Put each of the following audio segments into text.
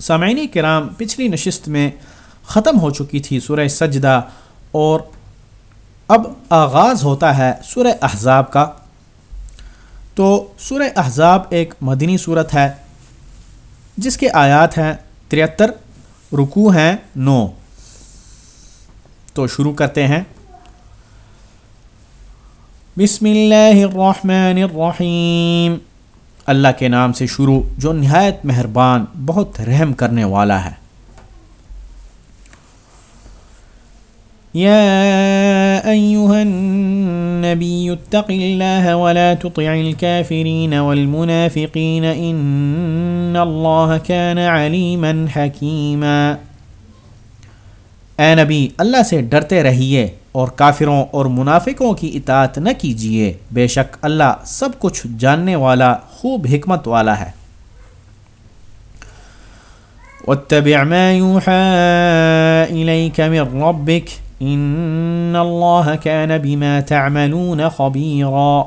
سامعین کرام پچھلی نشست میں ختم ہو چکی تھی سورہ سجدہ اور اب آغاز ہوتا ہے سورہ احزاب کا۔ تو سورہ احزاب ایک مدنی صورت ہے، جس کے آیات ہیں تریہتر رکو ہیں نو۔ تو شروع کرتے ہیں۔ بسم اللہ الرحمن الرحیم۔ اللہ کے نام سے شروع جو نہایت مہربان، بہت رحم کرنے والا ہے۔ يا أيها النبي اتق الله ولا تطع الكافرين والمنافقين إن الله كان عليما حكيما اے نبی، اللہ سے ڈرتے رہیے۔ اور کافروں اور منافقوں کی اطاعت نہ کیجیے بے شک اللہ سب کچھ جاننے والا، خوب حکمت والا ہے۔ واتبع ما يوحى إليك من ربك ان اللہ كان بما تعملون خبیرا۔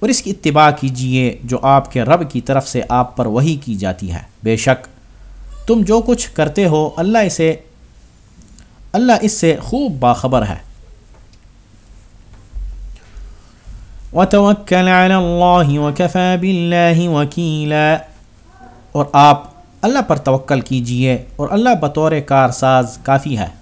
اور اس کی اتباع کیجیے جو آپ کے رب کی طرف سے آپ پر وہی کی جاتی ہے۔ بے شک تم جو کچھ کرتے ہو، اللہ اسے اللہ اس سے خوب باخبر ہے۔ وتوکل علی اللہ وکفا باللہ وکیلا۔ اور آپ اللہ پر توکل کیجیے اور اللہ بطور کارساز کافی ہے۔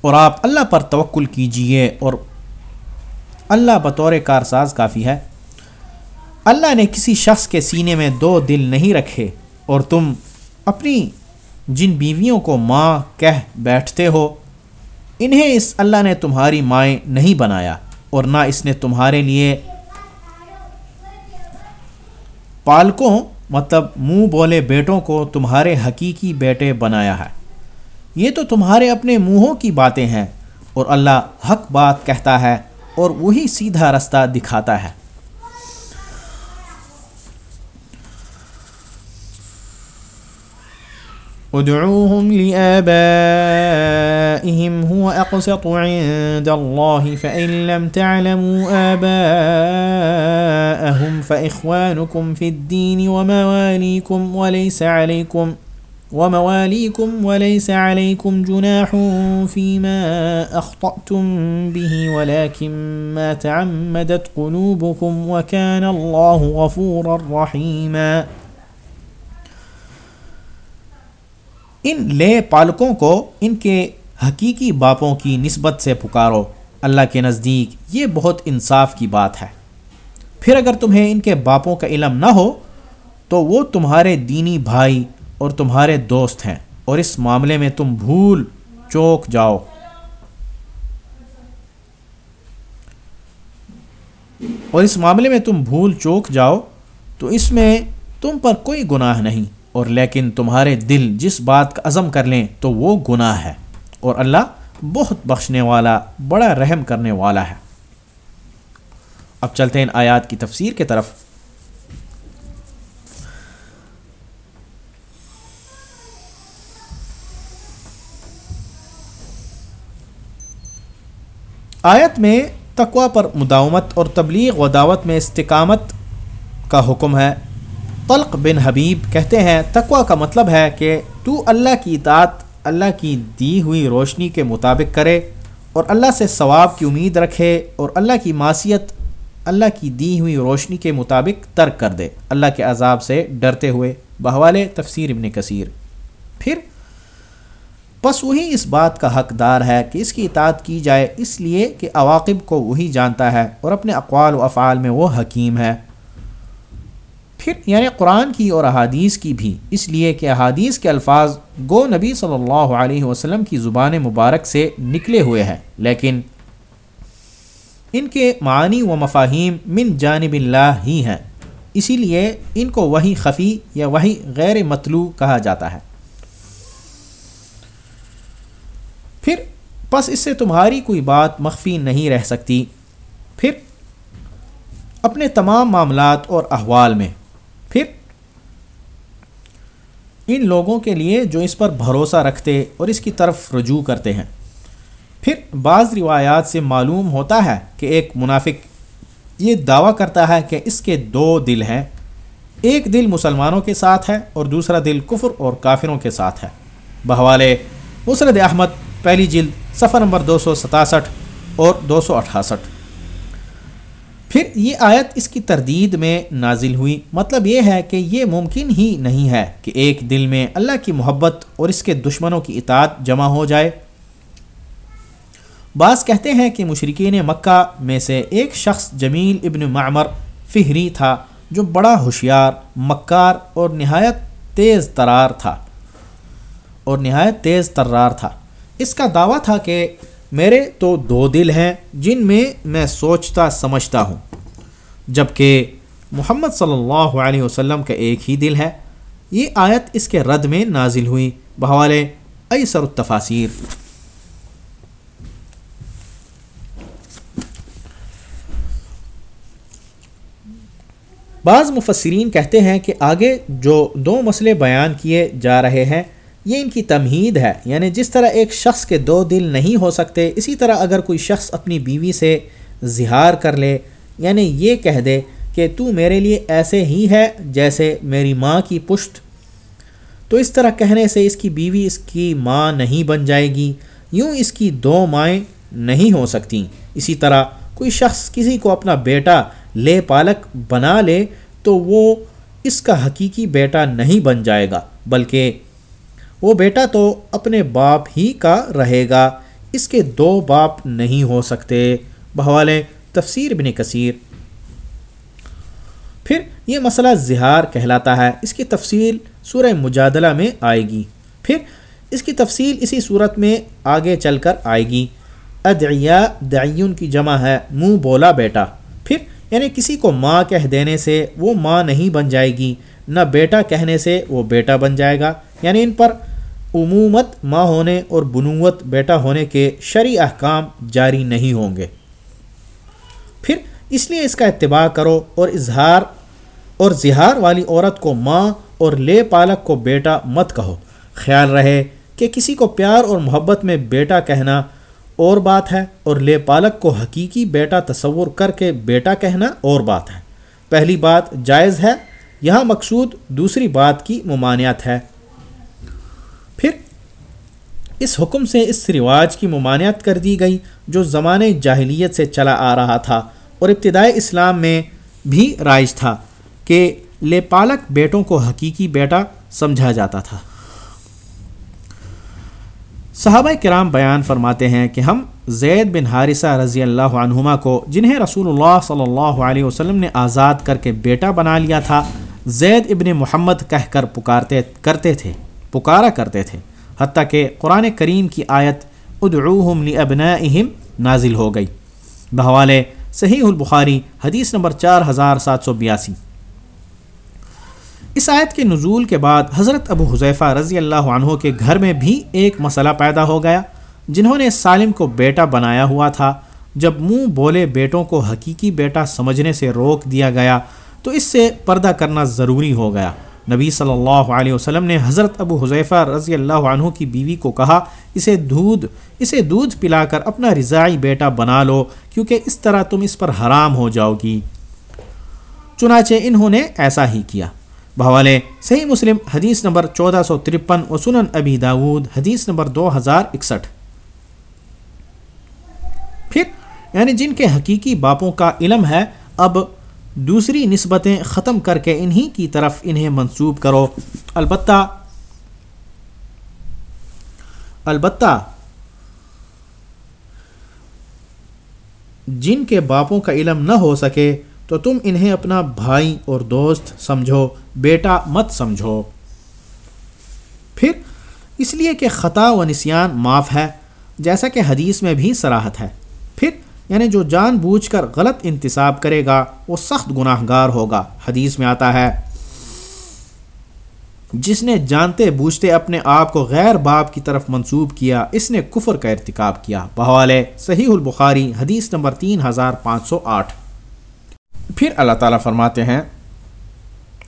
اور آپ اللہ پر توکل کیجیے اور اللہ بطور کارساز کافی ہے۔ اللہ نے کسی شخص کے سینے میں دو دل نہیں رکھے اور تم اپنی جن بیویوں کو ماں کہہ بیٹھتے ہو، انہیں اس اللہ نے تمہاری مائیں نہیں بنایا اور نہ اس نے تمہارے لیے پالکوں مطلب منہ بولے بیٹوں کو تمہارے حقیقی بیٹے بنایا ہے۔ یہ تو تمہارے اپنے منہوں کی باتیں ہیں، اور اللہ حق بات کہتا ہے اور وہی سیدھا رستہ دکھاتا ہے۔ ادعوهم لآبائهم هو أقسط عند الله، فإن لم تعلموا آباءهم فإخوانكم في الدين ومواليكم وليس عليكم ومواليكم وليس عليكم جناح فيما أخطأتم به، ولكن ما تعمدت قلوبكم وكان الله غفورا رحيما. ان لے پالکوں کو ان کے حقیقی باپوں کی نسبت سے پکارو، اللہ کے نزدیک یہ بہت انصاف کی بات ہے۔ پھر اگر تمہیں ان کے باپوں کا علم نہ ہو، تو وہ تمہارے دینی بھائی اور تمہارے دوست ہیں اور اس معاملے میں تم بھول چوک جاؤ۔ اور اس معاملے میں تم بھول چوک جاؤ تو اس میں تم پر کوئی گناہ نہیں، اور لیکن تمہارے دل جس بات کا عزم کر لیں تو وہ گناہ ہے۔ اور اللہ بہت بخشنے والا، بڑا رحم کرنے والا ہے۔ اب چلتے ہیں آیات کی تفسیر کی طرف۔ آیت میں تقوا پر مداومت اور تبلیغ و دعوت میں استقامت کا حکم ہے۔ طلق بن حبیب کہتے ہیں تقوا کا مطلب ہے کہ تو اللہ کی اطاعت، اللہ کی دی ہوئی روشنی کے مطابق کرے اور اللہ سے ثواب کی امید رکھے اور اللہ کی معاشیت اللہ کی دی ہوئی روشنی کے مطابق ترک کر دے۔ اللہ کے عذاب سے ڈرتے ہوئے۔ بہوال تفسیر ابن کثیر۔ پھر بس وہی اس بات کا حقدار ہے کہ اس کی اطاعت کی جائے اس لیے کہ عواقب کو وہی جانتا ہے اور اپنے اقوال و افعال میں وہ حکیم ہے۔ پھر یعنی قرآن کی اور احادیث کی بھی، اس لیے کہ احادیث کے الفاظ گو نبی صلی اللہ علیہ وسلم کی زبان مبارک سے نکلے ہوئے ہیں، لیکن ان کے معنی و مفاہیم من جانب اللہ ہی ہیں، اسی لیے ان کو وہی خفی یا وہی غیر مطلوع کہا جاتا ہے۔ پھر بس اس سے تمہاری کوئی بات مخفی نہیں رہ سکتی۔ پھر اپنے تمام معاملات اور احوال میں۔ پھر ان لوگوں کے لیے جو اس پر بھروسہ رکھتے اور اس کی طرف رجوع کرتے ہیں۔ پھر بعض روایات سے معلوم ہوتا ہے کہ ایک منافق یہ دعویٰ کرتا ہے کہ اس کے دو دل ہیں۔ ایک دل مسلمانوں کے ساتھ ہے اور دوسرا دل کفر اور کافروں کے ساتھ ہے۔ بہوالے، مسرد احمد پہلی جلد صفحہ نمبر دو سو ستاسٹھ اور دو سو اٹھاسٹھ۔ پھر یہ آیت اس کی تردید میں نازل ہوئی۔ مطلب یہ ہے کہ یہ ممکن ہی نہیں ہے کہ ایک دل میں اللہ کی محبت اور اس کے دشمنوں کی اطاعت جمع ہو جائے۔ بعض کہتے ہیں کہ مشرقین مکہ میں سے ایک شخص جمیل ابن معمر فہری تھا جو بڑا ہوشیار، مکار اور نہایت تیز ترار تھا۔ اور نہایت تیز ترار تھا۔ اس کا دعویٰ تھا کہ میرے تو دو دل ہیں جن میں میں سوچتا، سمجھتا ہوں۔ جبکہ محمد صلی اللہ علیہ وسلم کا ایک ہی دل ہے، یہ آیت اس کے رد میں نازل ہوئی۔ بحوالے ایسر التفاصیر بعض مفسرین کہتے ہیں کہ آگے جو دو مسئلے بیان کیے جا رہے ہیں یہ ان کی تمہید ہے یعنی جس طرح ایک شخص کے دو دل نہیں ہو سکتے، اسی طرح اگر کوئی شخص اپنی بیوی سے زہار کر لے یعنی یہ کہہ دے کہ تو میرے لیے ایسے ہی ہے جیسے میری ماں کی پشت۔ تو اس طرح کہنے سے اس کی بیوی اس کی ماں نہیں بن جائے گی، یوں اس کی دو مائیں نہیں ہو سکتیں۔ اسی طرح کوئی شخص کسی کو اپنا بیٹا لے پالک بنا لے تو وہ اس کا حقیقی بیٹا نہیں بن جائے گا، بلکہ وہ بیٹا تو اپنے باپ ہی کا رہے گا، اس کے دو باپ نہیں ہو سکتے۔ بحوالے تفسیر بن کثیر۔ پھر یہ مسئلہ زہار کہلاتا ہے۔ اس کی تفصیل سورہ مجادلہ میں آئے گی۔ پھر اس کی تفصیل اسی صورت میں آگے چل کر آئے گی۔ ادعیا، دعیون کی جمع ہے، منہ بولا بیٹا۔ پھر یعنی کسی کو ماں کہہ دینے سے وہ ماں نہیں بن جائے گی۔ نہ بیٹا کہنے سے وہ بیٹا بن جائے گا۔ یعنی ان پر عمومت ماں ہونے اور بنوت بیٹا ہونے کے شرعی احکام جاری نہیں ہوں گے۔ پھر اس لیے اس کا اتباع کرو اور اظہار اور زہار والی عورت کو ماں اور لے پالک کو بیٹا مت کہو۔ خیال رہے کہ کسی کو پیار اور محبت میں بیٹا کہنا اور بات ہے اور لے پالک کو حقیقی بیٹا تصور کر کے بیٹا کہنا اور بات ہے۔ پہلی بات جائز ہے، یہاں مقصود دوسری بات کی ممانعت ہے۔ پھر اس حکم سے اس رواج کی ممانعت کر دی گئی جو زمانے جاہلیت سے چلا آ رہا تھا اور ابتدائی اسلام میں بھی رائج تھا کہ لے پالک بیٹوں کو حقیقی بیٹا سمجھا جاتا تھا۔ صحابہ کرام بیان فرماتے ہیں کہ ہم زید بن حارثہ رضی اللہ عنہما کو جنہیں رسول اللہ صلی اللہ علیہ وسلم نے آزاد کر کے بیٹا بنا لیا تھا، زید ابن محمد کہہ کر پکارتے، کرتے تھے۔ پکارا کرتے تھے، حتیٰ کہ قرآن کریم کی آیت ادعوہم لابنائہم نازل ہو گئی۔ بحوالے صحیح البخاری حدیث نمبر چار ہزار سات سو بیاسی۔ اس آیت کے نزول کے بعد حضرت ابو حذیفہ رضی اللہ عنہ کے گھر میں بھی ایک مسئلہ پیدا ہو گیا، جنہوں نے سالم کو بیٹا بنایا ہوا تھا۔ جب منہ بولے بیٹوں کو حقیقی بیٹا سمجھنے سے روک دیا گیا، تو اس سے پردہ کرنا ضروری ہو گیا۔ نبی صلی اللہ علیہ وسلم نے حضرت ابو حذیفہ رضی اللہ عنہ کی بیوی کو کہا، اسے دودھ اسے دودھ پلا کر اپنا رضائی بیٹا بنا لو، کیونکہ اس طرح تم اس پر حرام ہو جاؤ گی۔ چنانچہ انہوں نے ایسا ہی کیا۔ بحوالے صحیح مسلم حدیث نمبر چودہ سو ترپن و سنن ابی داود حدیث نمبر دو ہزار اکسٹھ۔ پھر یعنی جن کے حقیقی باپوں کا علم ہے، اب دوسری نسبتیں ختم کر کے انہی کی طرف انہیں منسوب کرو۔ البتہ البتہ، جن کے باپوں کا علم نہ ہو سکے تو تم انہیں اپنا بھائی اور دوست سمجھو، بیٹا مت سمجھو۔ پھر، اس لیے کہ خطا و نسیان معاف ہے، جیسا کہ حدیث میں بھی سراحت ہے۔ پھر یعنی جو جان بوجھ کر غلط انتصاب کرے گا، وہ سخت گناہ گار ہوگا۔ حدیث میں آتا ہے، جس نے جانتے بوجھتے اپنے آپ کو غیر باپ کی طرف منسوب کیا، اس نے کفر کا ارتکاب کیا۔ بحوالے صحیح البخاری، حدیث نمبر تین ہزار پانچ سو آٹھ۔ پھر اللہ تعالیٰ فرماتے ہیں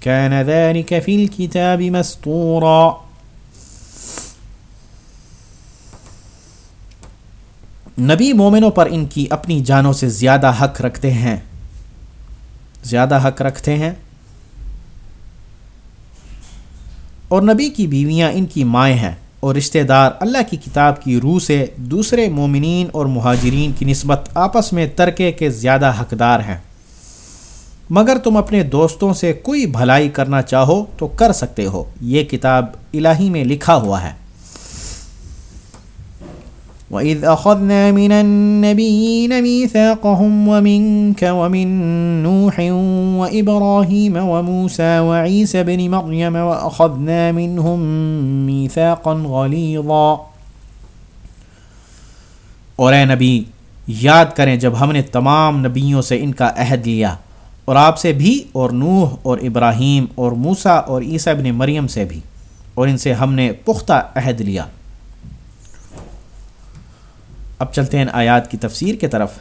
كان ذلك في الكتاب مسطورا نبی مومنوں پر ان کی اپنی جانوں سے زیادہ حق رکھتے ہیں۔ زیادہ حق رکھتے ہیں۔ اور نبی کی بیویاں ان کی مائیں ہیں۔ اور رشتہ دار اللہ کی کتاب کی روح سے دوسرے مومنین اور مہاجرین کی نسبت آپس میں ترکے کے زیادہ حقدار ہیں۔ مگر تم اپنے دوستوں سے کوئی بھلائی کرنا چاہو تو کر سکتے ہو۔ یہ کتاب الہی میں لکھا ہوا ہے۔ وَإِذْ أَخَذْنَا مِنَ النَّبِيِّينَ مِيثَاقَهُمْ وَمِنْكَ وَمِن نُوحٍ وَإِبْرَاهِيمَ وَمُوسَى وَعِيسَى بْنِ مَرْيَمَ وَأَخَذْنَا مِنْهُمْ مِيثَاقًا غَلِيظًا۔ اور اے نبی، یاد کریں جب ہم نے تمام نبیوں سے ان کا عہد لیا اور آپ سے بھی، اور نوح، اور ابراہیم، اور موسا اور عیسیٰ ابن مریم سے بھی، اور ان سے ہم نے پختہ عہد لیا۔ اب چلتے ہیں آیات کی تفسیر کے طرف۔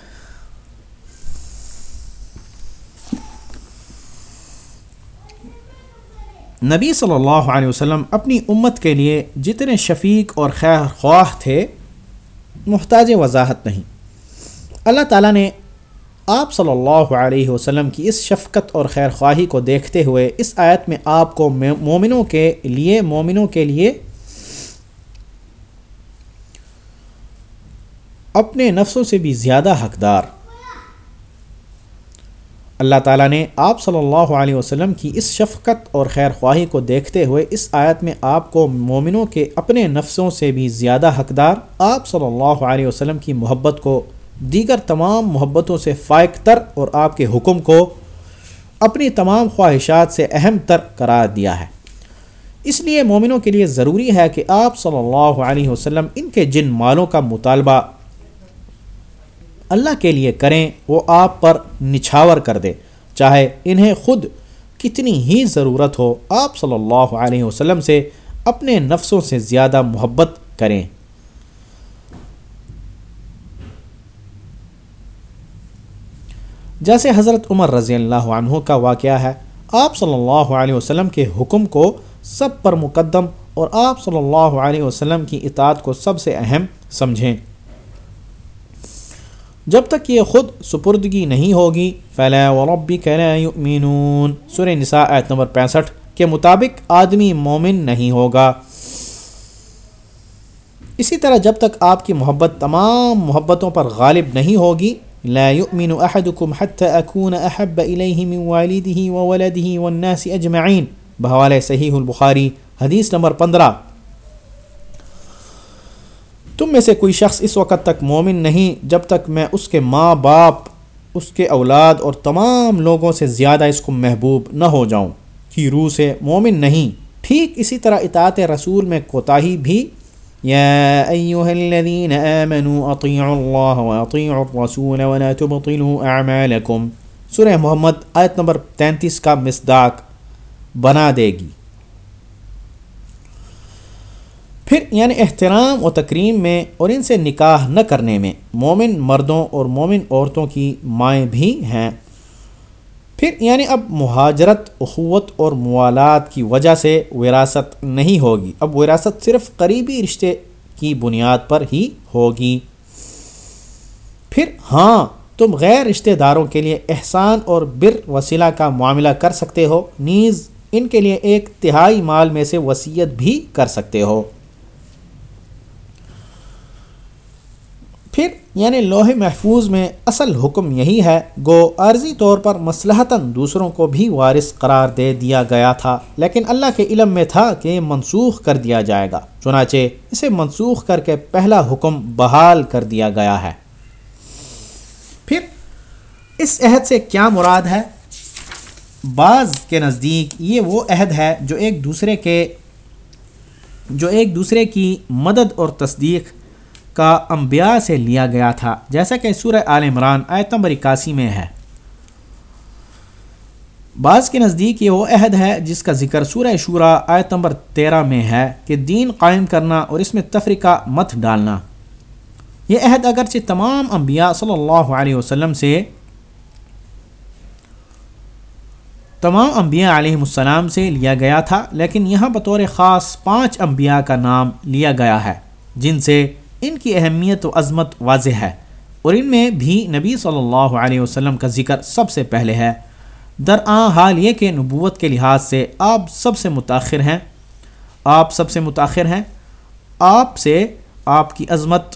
نبی صلی اللہ علیہ وسلم اپنی امت کے لیے جتنے شفیق اور خیر خواہ تھے، محتاج وضاحت نہیں۔ اللہ تعالیٰ نے آپ صلی اللہ علیہ وسلم کی اس شفقت اور خیر خواہی کو دیکھتے ہوئے اس آیت میں آپ کو مومنوں کے لیے مومنوں کے لیے اپنے نفسوں سے بھی زیادہ حقدار۔ اللہ تعالیٰ نے آپ صلی اللہ علیہ وسلم کی اس شفقت اور خیر خواہی کو دیکھتے ہوئے اس آیت میں آپ کو مومنوں کے اپنے نفسوں سے بھی زیادہ حقدار، آپ صلی اللہ علیہ وسلم کی محبت کو دیگر تمام محبتوں سے فائق تر اور آپ کے حکم کو اپنی تمام خواہشات سے اہم تر قرار دیا ہے۔ اس لیے مومنوں کے لیے ضروری ہے کہ آپ صلی اللہ علیہ وسلم ان کے جن مالوں کا مطالبہ اللہ کے لیے کریں، وہ آپ پر نچھاور کر دے۔ چاہے انہیں خود کتنی ہی ضرورت ہو، آپ صلی اللہ علیہ وسلم سے اپنے نفسوں سے زیادہ محبت کریں۔ جیسے حضرت عمر رضی اللہ عنہ کا واقعہ ہے، آپ صلی اللہ علیہ وسلم کے حکم کو سب پر مقدم اور آپ صلی اللہ علیہ وسلم کی اطاعت کو سب سے اہم سمجھیں۔ جب تک یہ خود سپردگی نہیں ہوگی، فلا وربک لا یؤمنون سورہ نساء آیت نمبر پینسٹھ کے مطابق آدمی مومن نہیں ہوگا۔ اسی طرح جب تک آپ کی محبت تمام محبتوں پر غالب نہیں ہوگی لا يؤمن احدكم حتى اكون احب اليه من والده وولده والناس اجمعين بحوالہ صحیح البخاری، حدیث نمبر پندرہ. تم میں سے کوئی شخص اس وقت تک مومن نہیں جب تک میں اس کے ماں باپ، اس کے اولاد اور تمام لوگوں سے زیادہ اس کو محبوب نہ ہو جاؤں، کی روح سے مومن نہیں۔ ٹھیک اسی طرح اطاعت رسول میں کوتاہی بھی يا أيها الذين آمنوا أطيعوا الله وأطيعوا الرسول ولا تبطلوا أعمالكم. سورہ محمد آیت نمبر تینتیس کا مصداق بنا دے گی. پھر یعنی احترام و تکریم میں اور ان سے نکاح نہ کرنے میں مومن مردوں اور مومن عورتوں کی مائیں بھی ہیں. پھر یعنی اب مہاجرت، اخوت اور موالات کی وجہ سے وراثت نہیں ہوگی۔ اب وراثت صرف قریبی رشتے کی بنیاد پر ہی ہوگی۔ پھر ہاں تم غیر رشتہ داروں کے لیے احسان اور بر وسیلہ کا معاملہ کر سکتے ہو۔ نیز ان کے لیے ایک تہائی مال میں سے وصیت بھی کر سکتے ہو۔ پھر یعنی لوہے محفوظ میں اصل حکم یہی ہے، گو عارضی طور پر مصلحتاً دوسروں کو بھی وارث قرار دے دیا گیا تھا، لیکن اللہ کے علم میں تھا کہ یہ منسوخ کر دیا جائے گا، چنانچہ اسے منسوخ کر کے پہلا حکم بحال کر دیا گیا ہے۔ پھر اس عہد سے کیا مراد ہے؟ بعض کے نزدیک یہ وہ عہد ہے جو ایک دوسرے کے، جو ایک دوسرے کی مدد اور تصدیق کا انبیاء سے لیا گیا تھا، جیسا کہ سورہ آل عمران آیت نمبر اکاسی میں ہے۔ بعض کے نزدیک یہ وہ عہد ہے جس کا ذکر سورہ شورا آیت نمبر تیرہ میں ہے کہ دین قائم کرنا اور اس میں تفریقہ مت ڈالنا۔ یہ عہد اگرچہ تمام انبیاء صلی اللہ علیہ وسلم سے، تمام انبیاء علیہ السلام سے لیا گیا تھا، لیکن یہاں بطور خاص پانچ انبیاء کا نام لیا گیا ہے، جن سے ان کی اہمیت و عظمت واضح ہے اور ان میں بھی نبی صلی اللہ علیہ وسلم کا ذکر سب سے پہلے ہے۔ درآں حال یہ کہ نبوت کے لحاظ سے آپ سب سے متاخر ہیں، آپ سب سے متاخر ہیں، آپ سے آپ کی عظمت،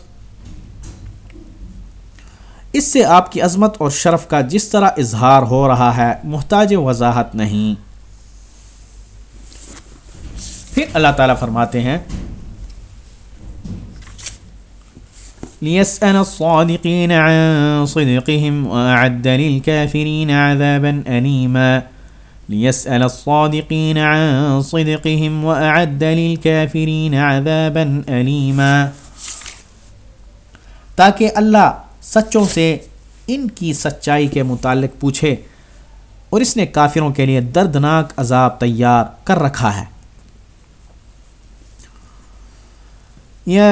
اس سے آپ کی عظمت اور شرف کا جس طرح اظہار ہو رہا ہے، محتاج وضاحت نہیں۔ پھر اللہ تعالیٰ فرماتے ہیں ليسأل الصادقين عن صدقهم وأعد للكافرين عذابا أليما ليسأل الصادقين عن صدقهم وأعد للكافرين عذابا أليما تاکہ اللہ سچوں سے ان کی سچائی کے متعلق پوچھے اور اس نے کافروں کے لیے دردناک عذاب تیار کر رکھا ہے۔ يا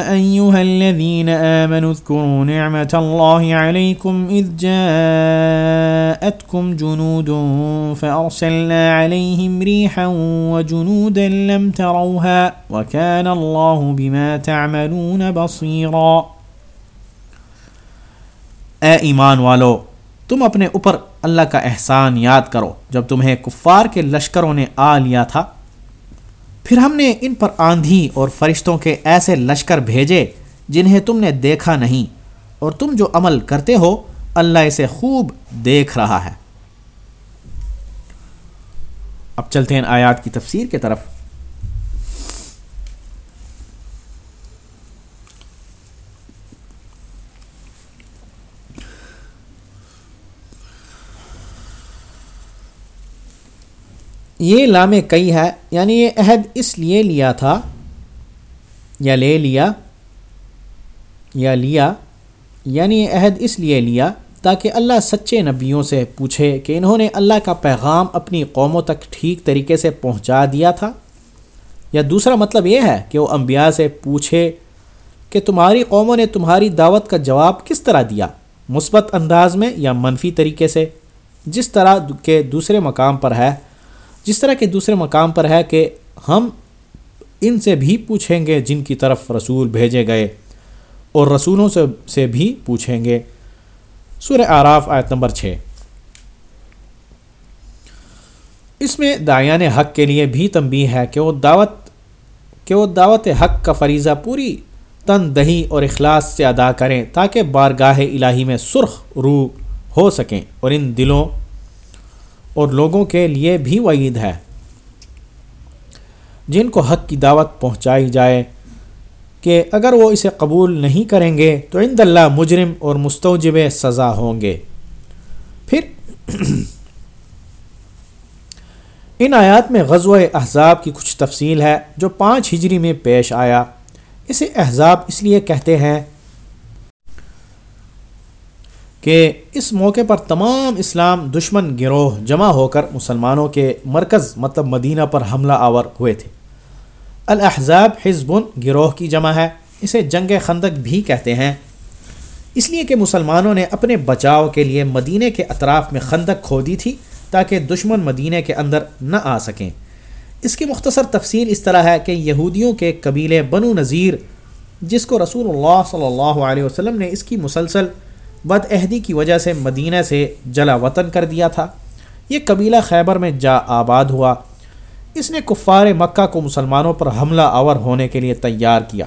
أيها الذين آمنوا اذكروا نعمة الله عليكم إذ جاءتكم جنود فأرسلنا عليهم ريحا وجنودا لم تروها وكان الله بما تعملون بصيرا اے ایمان والو، تم اپنے اوپر اللہ کا احسان یاد کرو۔ جب تمہیں کفار کے لشکروں نے آ لیا تھا پھر ہم نے ان پر آندھی اور فرشتوں کے ایسے لشکر بھیجے جنہیں تم نے دیکھا نہیں۔ اور تم جو عمل کرتے ہو، اللہ اسے خوب دیکھ رہا ہے۔ اب چلتے ہیں آیات کی تفسیر کی طرف۔ یہ لام کئی ہے یعنی یہ عہد اس لیے لیا تھا، یا لے لیا، یا لیا یعنی یہ عہد اس لیے لیا تاکہ اللہ سچے نبیوں سے پوچھے کہ انہوں نے اللہ کا پیغام اپنی قوموں تک ٹھیک طریقے سے پہنچا دیا تھا۔ یا دوسرا مطلب یہ ہے کہ وہ انبیاء سے پوچھے کہ تمہاری قوموں نے تمہاری دعوت کا جواب کس طرح دیا؟ مثبت انداز میں یا منفی طریقے سے؟ جس طرح کے دوسرے مقام پر ہے جس طرح کے دوسرے مقام پر ہے کہ ہم ان سے بھی پوچھیں گے جن کی طرف رسول بھیجے گئے اور رسولوں سے سے بھی پوچھیں گے۔ سورہ آراف آیت نمبر چھ۔ اس میں دایان حق کے لیے بھی تنبی ہے کہ وہ دعوت کہ وہ دعوت حق کا فریضہ پوری تن دہی اور اخلاص سے ادا کریں تاکہ بارگاہ الہی میں سرخ روح ہو سکیں اور ان دلوں اور لوگوں کے لیے بھی وعید ہے۔ جن کو حق کی دعوت پہنچائی جائے کہ اگر وہ اسے قبول نہیں کریں گے تو عند اللہ مجرم اور مستوجب سزا ہوں گے۔ پھر ان آیات میں غزوہ احزاب کی کچھ تفصیل ہے جو پانچ ہجری میں پیش آیا۔ اسے احزاب اس لیے کہتے ہیں کہ اس موقع پر تمام اسلام دشمن گروہ جمع ہو کر مسلمانوں کے مرکز مطلب مدینہ پر حملہ آور ہوئے تھے۔ الاحزاب حزب گروہ کی جمع ہے، اسے جنگ خندق بھی کہتے ہیں۔ اس لیے کہ مسلمانوں نے اپنے بچاؤ کے لیے مدینہ کے اطراف میں خندق کھو دی تھی تاکہ دشمن مدینہ کے اندر نہ آ سکیں۔ اس کی مختصر تفصیل اس طرح ہے کہ یہودیوں کے قبیلے بنو نذیر، جس کو رسول اللہ صلی اللہ علیہ وسلم نے اس کی مسلسل بد عہدی کی وجہ سے مدینہ سے جلا وطن کر دیا تھا۔ یہ قبیلہ خیبر میں جا آباد ہوا۔ اس نے کفار مکہ کو مسلمانوں پر حملہ آور ہونے کے لیے تیار کیا۔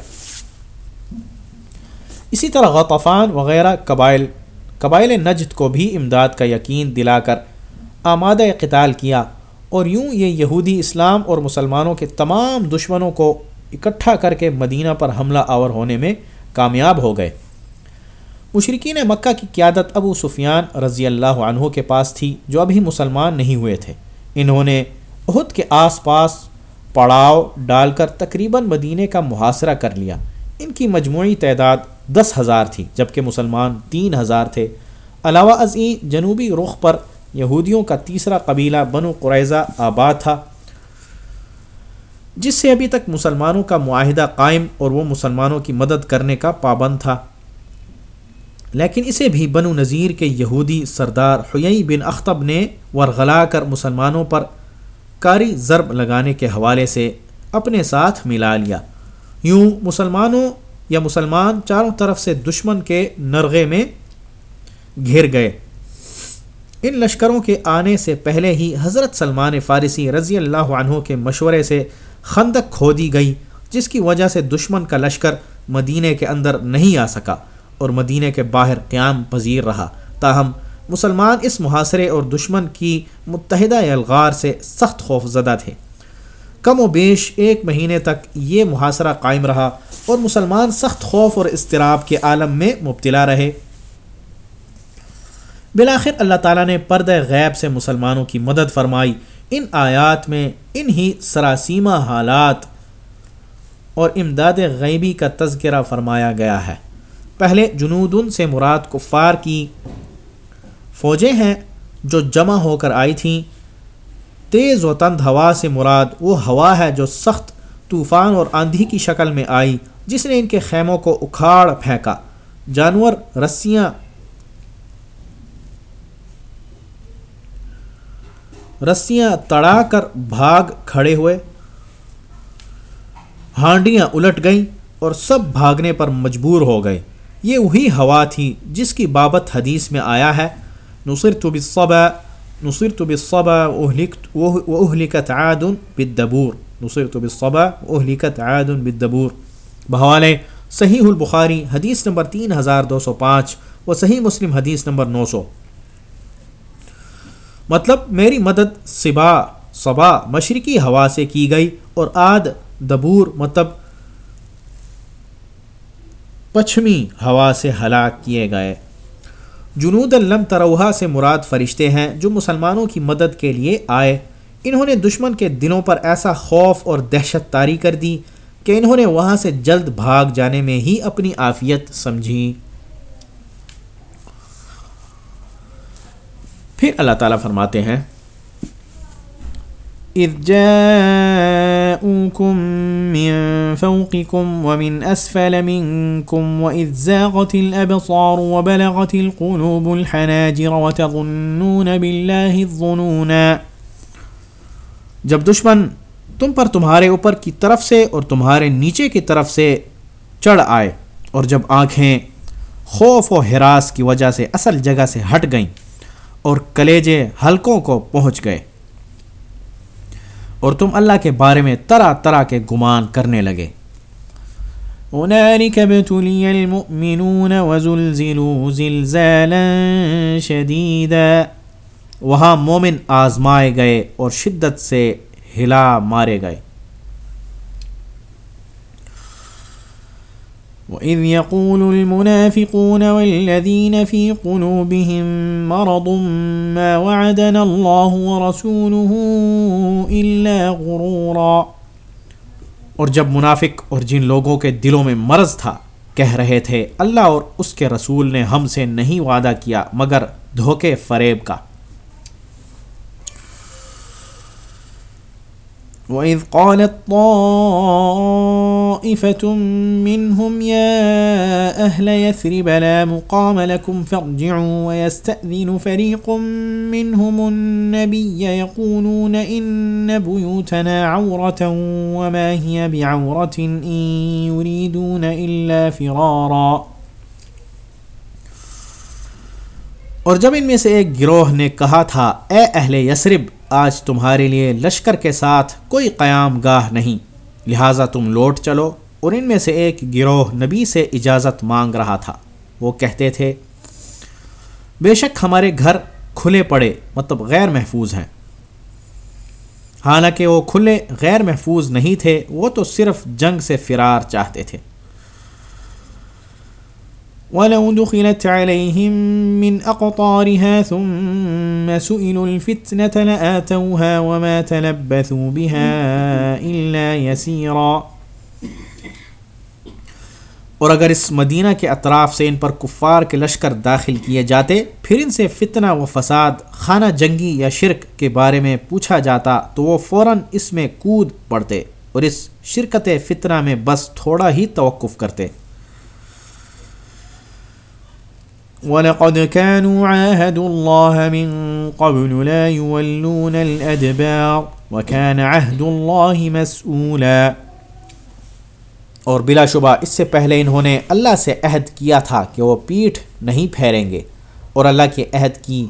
اسی طرح غطفان وغیرہ قبائل قبائل نجد کو بھی امداد کا یقین دلا کر آمادہ قتال کیا اور یوں یہ یہودی اسلام اور مسلمانوں کے تمام دشمنوں کو اکٹھا کر کے مدینہ پر حملہ آور ہونے میں کامیاب ہو گئے۔ مشرقین مکہ کی قیادت ابو سفیان رضی اللہ عنہ کے پاس تھی جو ابھی مسلمان نہیں ہوئے تھے۔ انہوں نے عہد کے آس پاس پڑاؤ ڈال کر تقریباً مدینہ کا محاصرہ کر لیا۔ ان کی مجموعی تعداد دس ہزار تھی، جبکہ مسلمان تین ہزار تھے۔ علاوہ ازیں جنوبی رخ پر یہودیوں کا تیسرا قبیلہ بنو قریضہ آباد تھا، جس سے ابھی تک مسلمانوں کا معاہدہ قائم اور وہ مسلمانوں کی مدد کرنے کا پابند تھا۔ لیکن اسے بھی بنو نذیر کے یہودی سردار حیئی بن اختب نے ورغلا کر مسلمانوں پر کاری ضرب لگانے کے حوالے سے اپنے ساتھ ملا لیا۔ یوں مسلمانوں یا مسلمان چاروں طرف سے دشمن کے نرغے میں گھر گئے۔ ان لشکروں کے آنے سے پہلے ہی حضرت سلمان فارسی رضی اللہ عنہ کے مشورے سے خندق کھودی گئی، جس کی وجہ سے دشمن کا لشکر مدینہ کے اندر نہیں آ سکا۔ اور مدینہ کے باہر قیام پذیر رہا، تاہم، مسلمان اس محاصرے اور دشمن کی متحدہ الغار سے سخت خوف زدہ تھے۔ کم و بیش ایک مہینے تک یہ محاصرہ قائم رہا اور مسلمان سخت خوف اور اضطراب کے عالم میں مبتلا رہے۔ بلاخر اللہ تعالیٰ نے پردہ غیب سے مسلمانوں کی مدد فرمائی۔ ان آیات میں ان ہی سراسیمہ حالات اور امداد غیبی کا تذکرہ فرمایا گیا ہے۔ پہلے جنودن سے مراد کفار کی فوجیں ہیں جو جمع ہو کر آئی تھیں۔ تیز و تند ہوا سے مراد وہ ہوا ہے جو سخت طوفان اور آندھی کی شکل میں آئی، جس نے ان کے خیموں کو اکھاڑ پھینکا۔ جانور، رسیاں رسیاں تڑا کر بھاگ کھڑے ہوئے، ہانڈیاں الٹ گئیں اور سب بھاگنے پر مجبور ہو گئے۔ یہ وہی ہوا تھی جس کی بابت حدیث میں آیا ہے۔ نصر تو بالصبا نصر تو بالصبا واہلکت عاد بالدبور۔ نصر تو بالصبا واہلکت عاد بالدبور۔ بحوالے صحیح البخاری حدیث نمبر تین ہزار دو سو پانچ و صحیح مسلم حدیث نمبر نو سو۔ مطلب میری مدد صبا صبا مشرقی ہوا سے کی گئی اور آد دبور مطلب پچھمی ہوا سے ہلاک کیے گئے۔ جنود الم تروہا سے مراد فرشتے ہیں جو مسلمانوں کی مدد کے لیے آئے۔ انہوں نے دشمن کے دنوں پر ایسا خوف اور دہشت تاری کر دی کہ انہوں نے وہاں سے جلد بھاگ جانے میں ہی اپنی عافیت سمجھی۔ پھر اللہ تعالیٰ فرماتے ہیں اذ جاءوكم من فوقكم ومن اسفل منكم واذ زاغت الابصار وبلغت القلوب الحناجر وتظنون بالله الظنونا۔ جب دشمن تم پر تمہارے اوپر کی طرف سے اور تمہارے نیچے کی طرف سے چڑھ آئے اور جب آنکھیں خوف و ہراس کی وجہ سے اصل جگہ سے ہٹ گئیں اور کلیجے حلقوں کو پہنچ گئے۔ اور تم اللہ کے بارے میں طرح طرح کے گمان کرنے لگے۔ وہاں مومن آزمائے گئے اور شدت سے ہلا مارے گئے۔ وَإِذْ يَقُولُ الْمُنَافِقُونَ وَالَّذِينَ فِي قُلُوبِهِم مَّرَضٌ مَّا وَعَدَنَا اللَّهُ وَرَسُولُهُ إِلَّا غُرُورًا اور جب منافق اور جن لوگوں کے دلوں میں مرض تھا، کہہ رہے تھے، اللہ اور اس کے رسول نے ہم سے نہیں وعدہ کیا مگر دھوکے فریب کا۔ وَإِذْ قَالَتْ طَائِفَةٌ مِّنْهُمْ يَا أَهْلَ يَثْرِبَ لَا مُقَامَ لَكُمْ فَارْجِعُوا وَيَسْتَأْذِنُ فَرِيقٌ مِّنْهُمُ النَّبِيَّ يَقُولُونَ إِنَّ بُيُوتَنَا عَوْرَةً وَمَا هِيَ بِعَوْرَةٍ إِن يُرِيدُونَ إِلَّا فِرَارًا اور جب ان میں سے ایک گروہ نے کہا تھا، اے اہل یسرب آج تمہارے لیے لشکر کے ساتھ کوئی قیام گاہ نہیں۔ لہٰذا تم لوٹ چلو اور ان میں سے ایک گروہ نبی سے اجازت مانگ رہا تھا۔ وہ کہتے تھے، بے شک ہمارے گھر کھلے پڑے مطلب غیر محفوظ ہیں۔ حالانکہ وہ کھلے غیر محفوظ نہیں تھے، وہ تو صرف جنگ سے فرار چاہتے تھے۔ وَلَوْ دُخِلَتْ عَلَيْهِمْ مِنْ أَقْطَارِهَا ثُمَّ سُئِلُوا الْفِتْنَةَ لَآتَوْهَا وَمَا تَلَبَّثُوا بِهَا إِلَّا يَسِيرًا. اور اگر اس مدینہ کے اطراف سے ان پر کفار کے لشکر داخل کیے جاتے، پھر ان سے فتنہ و فساد، خانہ جنگی یا شرک کے بارے میں پوچھا جاتا، تو وہ فوراً اس میں کود پڑتے اور اس شرکت فتنہ میں بس تھوڑا ہی توقف کرتے۔ وَلَقَدْ كَانُوا عَاهَدُوا اللَّهَ مِن قَبْلُ لَا يُوَلُّونَ الْأَدْبَارِ وَكَانَ عَهْدُ اللَّهِ مَسْئُولًا اور بلا شبہ، اس سے پہلے انہوں نے اللہ سے عہد کیا تھا کہ وہ پیٹھ نہیں پھیریں گے اور اللہ کے عہد کی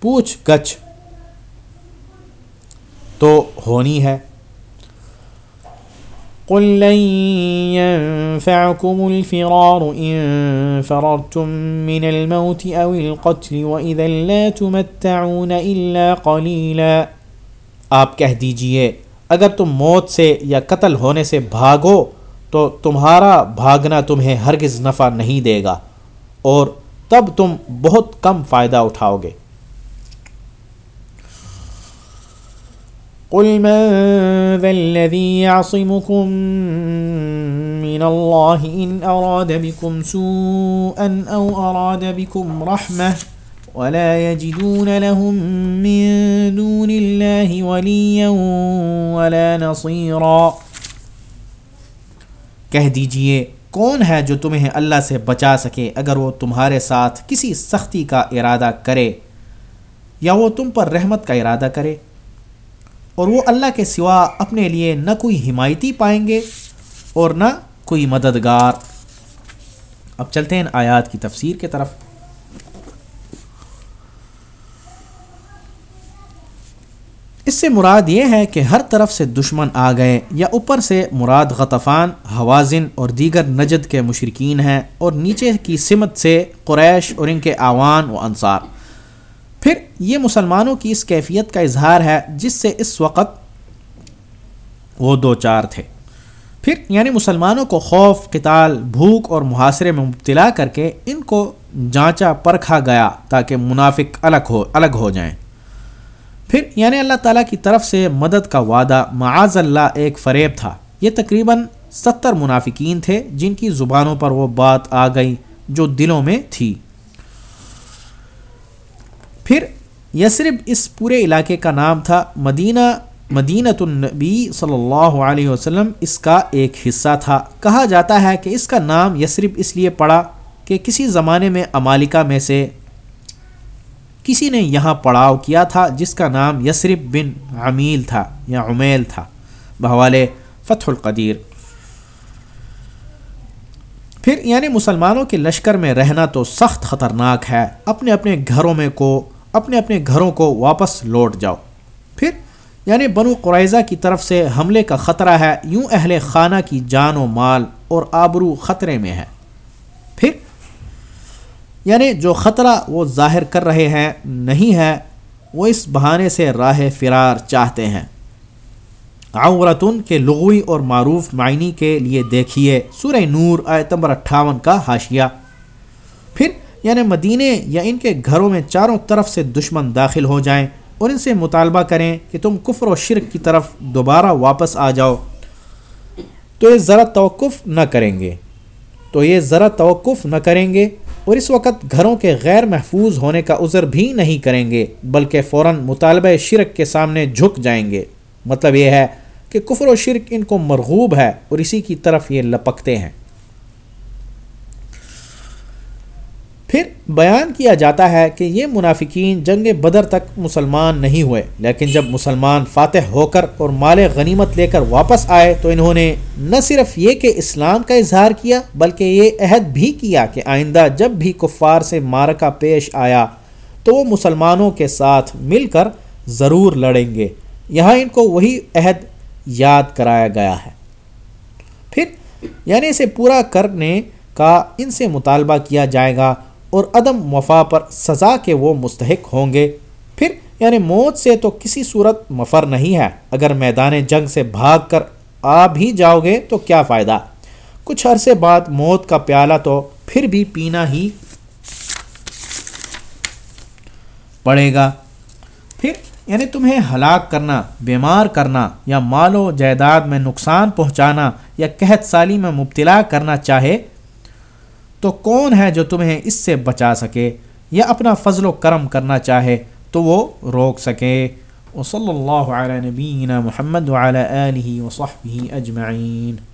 پوچھ گچھ تو ہونی ہے۔ قل لن ينفعكم الفرار إن فررتم من الموت أو القتل وإذا لا تمتعون إلا قليلا۔ آپ کہہ دیجیے، اگر تم موت سے یا قتل ہونے سے بھاگو تو تمہارا بھاگنا تمہیں ہرگز نفع نہیں دے گا اور تب تم بہت کم فائدہ اٹھاؤ گے۔ قل من ذا الذي يعصمكم من الله إن أراد بكم سوءا أو أراد بكم رحمة ولا يجدون لهم من دون الله وليا ولا نصيرا کہہ دیجیے، کون ہے جو تمہیں اللہ سے بچا سکے اگر وہ تمہارے ساتھ کسی سختی کا ارادہ کرے یا وہ تم پر رحمت کا ارادہ کرے؟ اور وہ اللہ کے سوا اپنے لیے نہ کوئی حمایتی پائیں گے اور نہ کوئی مددگار۔ اب چلتے ہیں آیات کی تفسیر کے طرف۔ اس سے مراد یہ ہے کہ ہر طرف سے دشمن آ گئے یا اوپر سے مراد غطفان، حوازن اور دیگر نجد کے مشرقین ہیں اور نیچے کی سمت سے قریش اور ان کے آوان و انصار۔ پھر یہ مسلمانوں کی اس کیفیت کا اظہار ہے جس سے اس وقت وہ دو چار تھے۔ پھر یعنی مسلمانوں کو خوف، قتال، بھوک اور محاصرے میں مبتلا کر کے ان کو جانچا پرکھا گیا تاکہ منافق الگ ہو الگ ہو جائیں۔ پھر یعنی اللہ تعالیٰ کی طرف سے مدد کا وعدہ معاذ اللہ ایک فریب تھا۔ یہ تقریباً ستر منافقین تھے جن کی زبانوں پر وہ بات آ گئی جو دلوں میں تھی پھر یسرب اس پورے علاقے کا نام تھا مدینہ مدینت النبی صلی اللہ علیہ وسلم اس کا ایک حصہ تھا۔ کہا جاتا ہے کہ اس کا نام یسرب اس لیے پڑا کہ کسی زمانے میں امالکہ میں سے کسی نے یہاں پڑاؤ کیا تھا جس کا نام یسرف بن عمیل تھا یا عمیل تھا۔ بحوالے فتح القدیر۔ پھر یعنی مسلمانوں کے لشکر میں رہنا تو سخت خطرناک ہے۔ اپنے اپنے گھروں میں کو اپنے اپنے گھروں کو واپس لوٹ جاؤ۔ پھر یعنی بنو قرائضہ کی طرف سے حملے کا خطرہ ہے، یوں اہل خانہ کی جان و مال اور آبرو خطرے میں ہے۔ پھر یعنی جو خطرہ وہ ظاہر کر رہے ہیں، نہیں ہے، وہ اس بہانے سے راہ فرار چاہتے ہیں۔ عورتن کے لغوی اور معروف معنی کے لیے دیکھیے، سورہ نور آیتمبر اٹھاون کا حاشیہ۔ پھر یعنی مدینے یا ان کے گھروں میں چاروں طرف سے دشمن داخل ہو جائیں اور ان سے مطالبہ کریں کہ تم کفر و شرک کی طرف دوبارہ واپس آ جاؤ۔ تو یہ ذرا توقف نہ کریں گے۔ تو یہ ذرا توقف نہ کریں گے اور اس وقت گھروں کے غیر محفوظ ہونے کا عذر بھی نہیں کریں گے، بلکہ فوراً مطالبہ شرک کے سامنے جھک جائیں گے۔ مطلب یہ ہے کہ کفر و شرک ان کو مرغوب ہے اور اسی کی طرف یہ لپکتے ہیں۔ پھر بیان کیا جاتا ہے کہ یہ منافقین جنگ بدر تک مسلمان نہیں ہوئے، لیکن جب مسلمان فاتح ہو کر اور مال غنیمت لے کر واپس آئے تو انہوں نے نہ صرف یہ کہ اسلام کا اظہار کیا، بلکہ یہ عہد بھی کیا کہ آئندہ جب بھی کفار سے مارکا پیش آیا تو وہ مسلمانوں کے ساتھ مل کر ضرور لڑیں گے۔ یہاں ان کو وہی عہد یاد کرایا گیا ہے۔ پھر یعنی اسے پورا کرنے کا ان سے مطالبہ کیا جائے گا۔ اور عدم وفا پر سزا کے وہ مستحق ہوں گے۔ پھر یعنی موت سے تو کسی صورت مفر نہیں ہے۔ اگر میدان جنگ سے بھاگ کر آ بھی جاؤ گے تو کیا فائدہ؟ کچھ عرصے بعد موت کا پیالہ تو پھر بھی پینا ہی پڑے گا۔ پھر یعنی تمہیں ہلاک کرنا، بیمار کرنا یا مال و جائیداد میں نقصان پہنچانا یا قحط سالی میں مبتلا کرنا چاہے تو کون ہے جو تمہیں اس سے بچا سکے یا اپنا فضل و کرم کرنا چاہے تو وہ روک سکے؟ وصلی اللہ علیہ نبینا محمد وعلی آلہ وصحبہ اجمعین۔